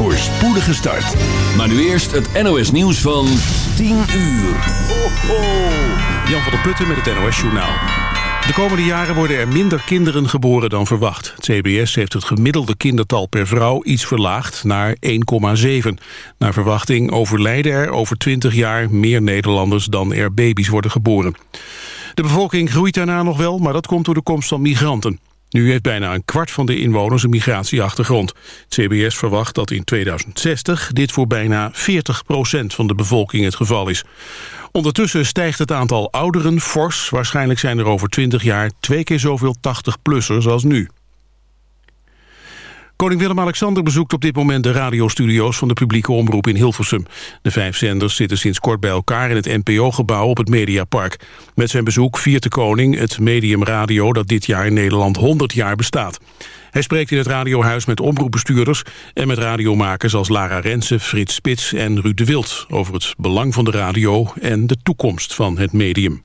voor spoedige start. Maar nu eerst het NOS nieuws van 10 uur. Ho, ho. Jan van der Putten met het NOS Journaal. De komende jaren worden er minder kinderen geboren dan verwacht. Het CBS heeft het gemiddelde kindertal per vrouw iets verlaagd naar 1,7. Naar verwachting overlijden er over 20 jaar meer Nederlanders dan er baby's worden geboren. De bevolking groeit daarna nog wel, maar dat komt door de komst van migranten. Nu heeft bijna een kwart van de inwoners een migratieachtergrond. Het CBS verwacht dat in 2060 dit voor bijna 40% van de bevolking het geval is. Ondertussen stijgt het aantal ouderen fors. Waarschijnlijk zijn er over 20 jaar twee keer zoveel 80-plussers als nu. Koning Willem-Alexander bezoekt op dit moment de radiostudio's van de publieke omroep in Hilversum. De vijf zenders zitten sinds kort bij elkaar in het NPO-gebouw op het Mediapark. Met zijn bezoek viert de koning het medium radio dat dit jaar in Nederland 100 jaar bestaat. Hij spreekt in het radiohuis met omroepbestuurders en met radiomakers als Lara Rensen, Frits Spits en Ruud de Wild over het belang van de radio en de toekomst van het medium.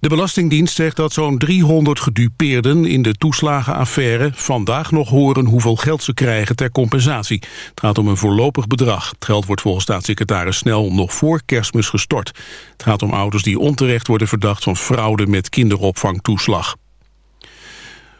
De Belastingdienst zegt dat zo'n 300 gedupeerden in de toeslagenaffaire vandaag nog horen hoeveel geld ze krijgen ter compensatie. Het gaat om een voorlopig bedrag. Het geld wordt volgens staatssecretaris Snel nog voor kerstmis gestort. Het gaat om ouders die onterecht worden verdacht van fraude met kinderopvangtoeslag.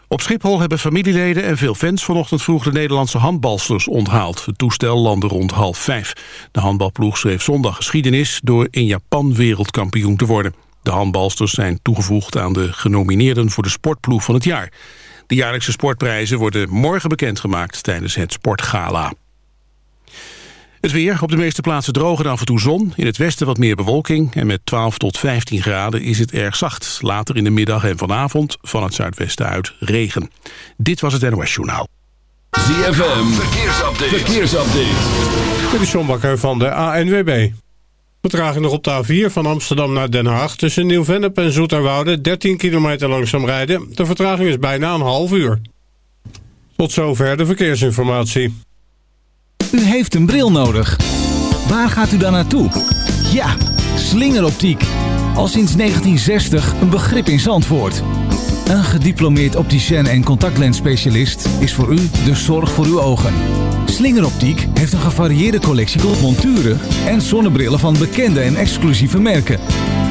Op Schiphol hebben familieleden en veel fans vanochtend vroeg de Nederlandse handbalsters onthaald. Het toestel landde rond half vijf. De handbalploeg schreef zondag geschiedenis door in Japan wereldkampioen te worden. De handbalsters zijn toegevoegd aan de genomineerden voor de sportploeg van het jaar. De jaarlijkse sportprijzen worden morgen bekendgemaakt tijdens het Sportgala. Het weer, op de meeste plaatsen droog en af en toe zon. In het westen wat meer bewolking en met 12 tot 15 graden is het erg zacht. Later in de middag en vanavond van het zuidwesten uit regen. Dit was het NOS Journaal. ZFM, verkeersupdate. verkeersupdate. Dit is John Bakker van de ANWB. Vertraging nog op de A4 van Amsterdam naar Den Haag... tussen Nieuw-Vennep en Zoeterwoude 13 kilometer langzaam rijden. De vertraging is bijna een half uur. Tot zover de verkeersinformatie. U heeft een bril nodig. Waar gaat u dan naartoe? Ja, slingeroptiek. Al sinds 1960 een begrip in Zandvoort. Een gediplomeerd opticien en contactlensspecialist is voor u de zorg voor uw ogen. Slingeroptiek heeft een gevarieerde collectie monturen en zonnebrillen van bekende en exclusieve merken.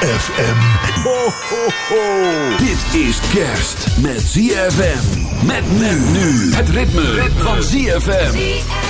ZFM. Ho, ho, ho. Dit is kerst met ZFM. Met men nu. Het ritme, ritme. van ZFM.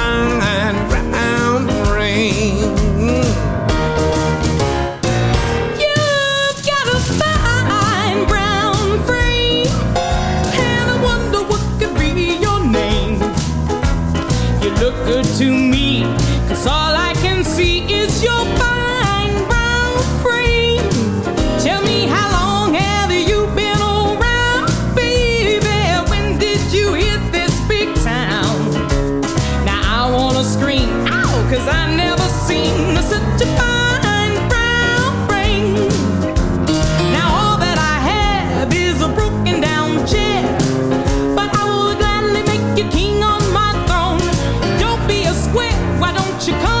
cause I never seen such a fine brown frame. Now all that I have is a broken down chair, but I will gladly make you king on my throne. Don't be a square, why don't you come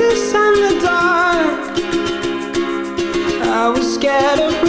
Apprentice and the dark. I was scared of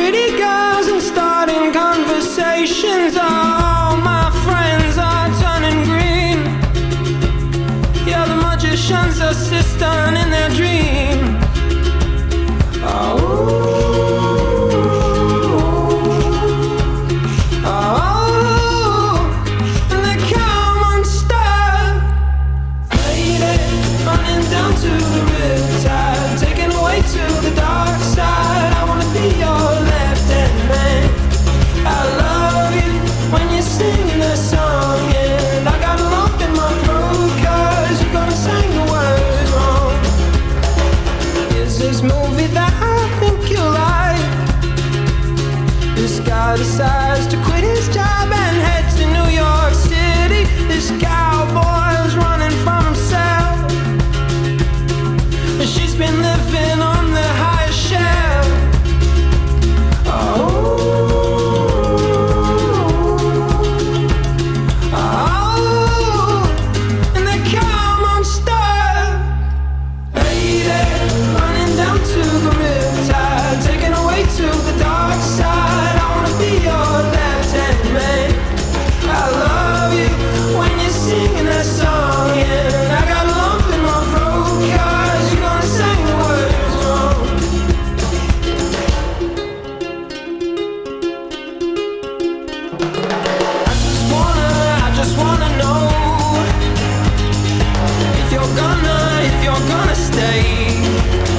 away.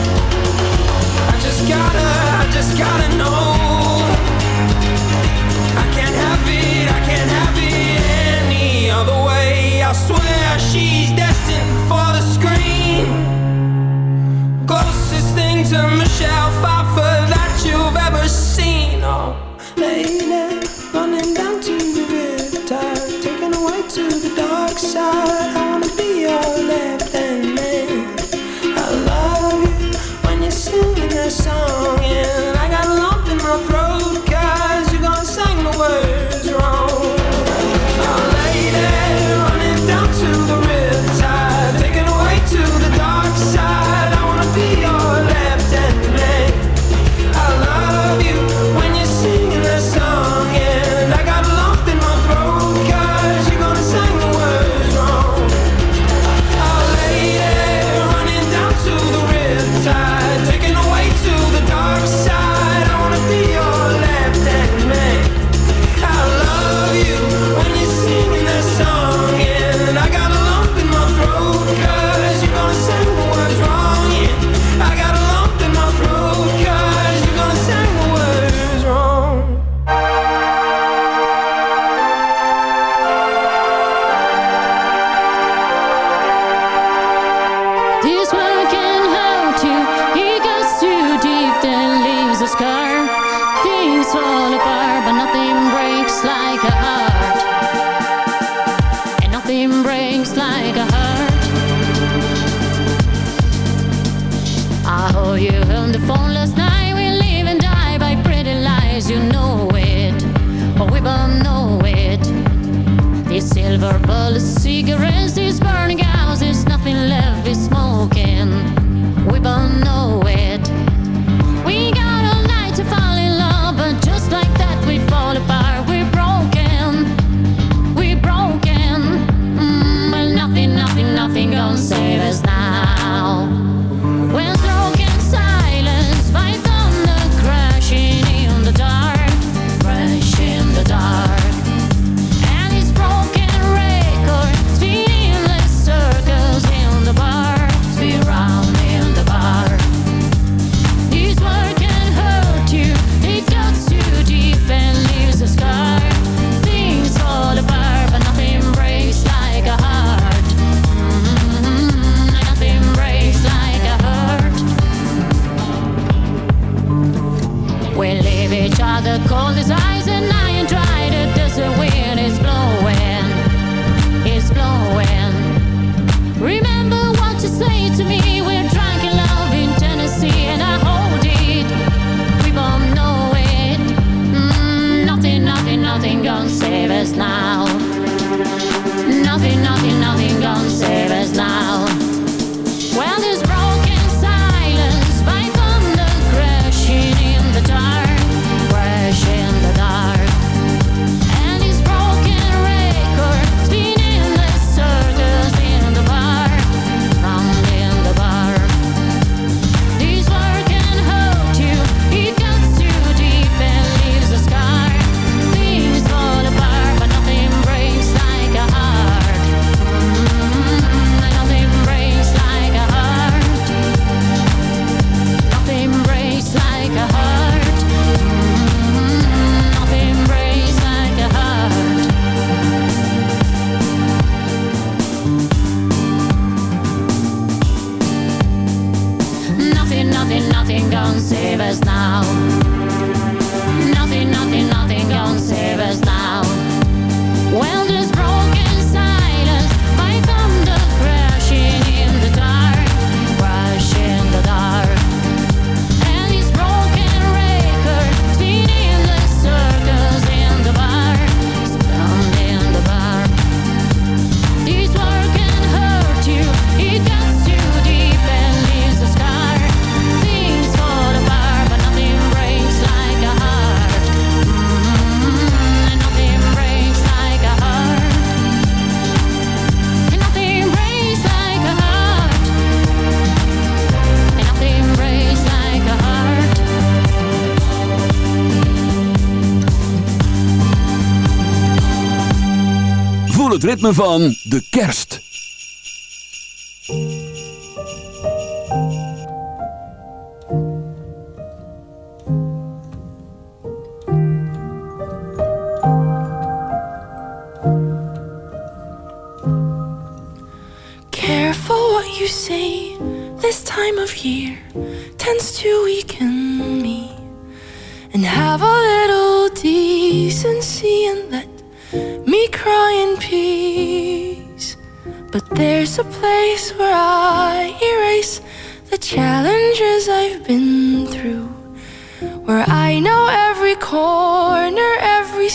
Van de kerst.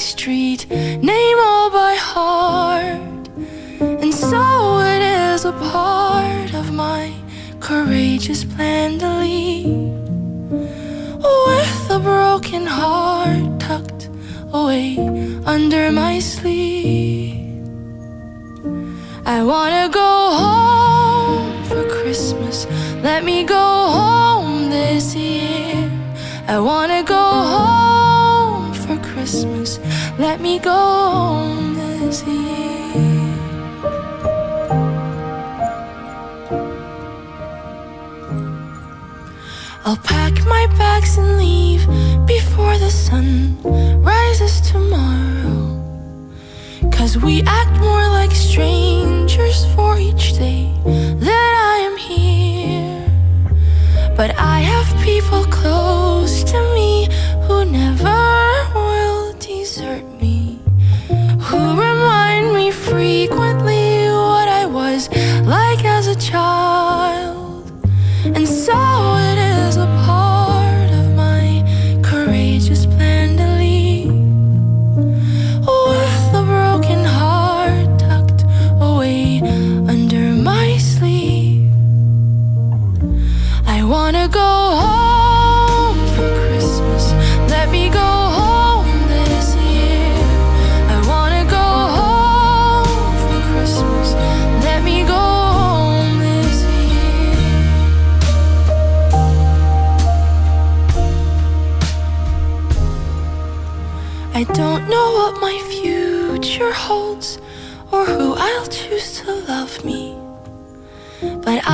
Street, name all by heart. And so it is a part of my courageous plan to leave. With a broken heart tucked away under my sleeve. I wanna go home for Christmas. Let me go home this year. I wanna go home. Let me go home this year. I'll pack my bags and leave before the sun rises tomorrow. Cause we act more like strangers for each day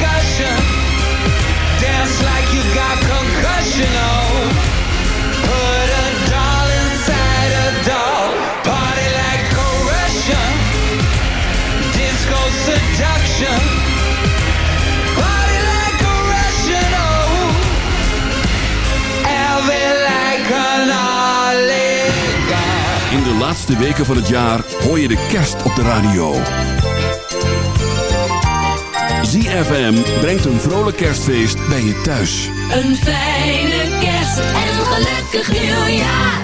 discussion. Dance like you got concussion. Oh, put a doll inside a doll. Party like coercion. Disco seduction. Oh. In de laatste weken van het jaar hoor je de kerst op de radio. ZFM brengt een vrolijk kerstfeest bij je thuis. Een fijne kerst en een gelukkig nieuwjaar.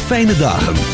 Fijne dagen.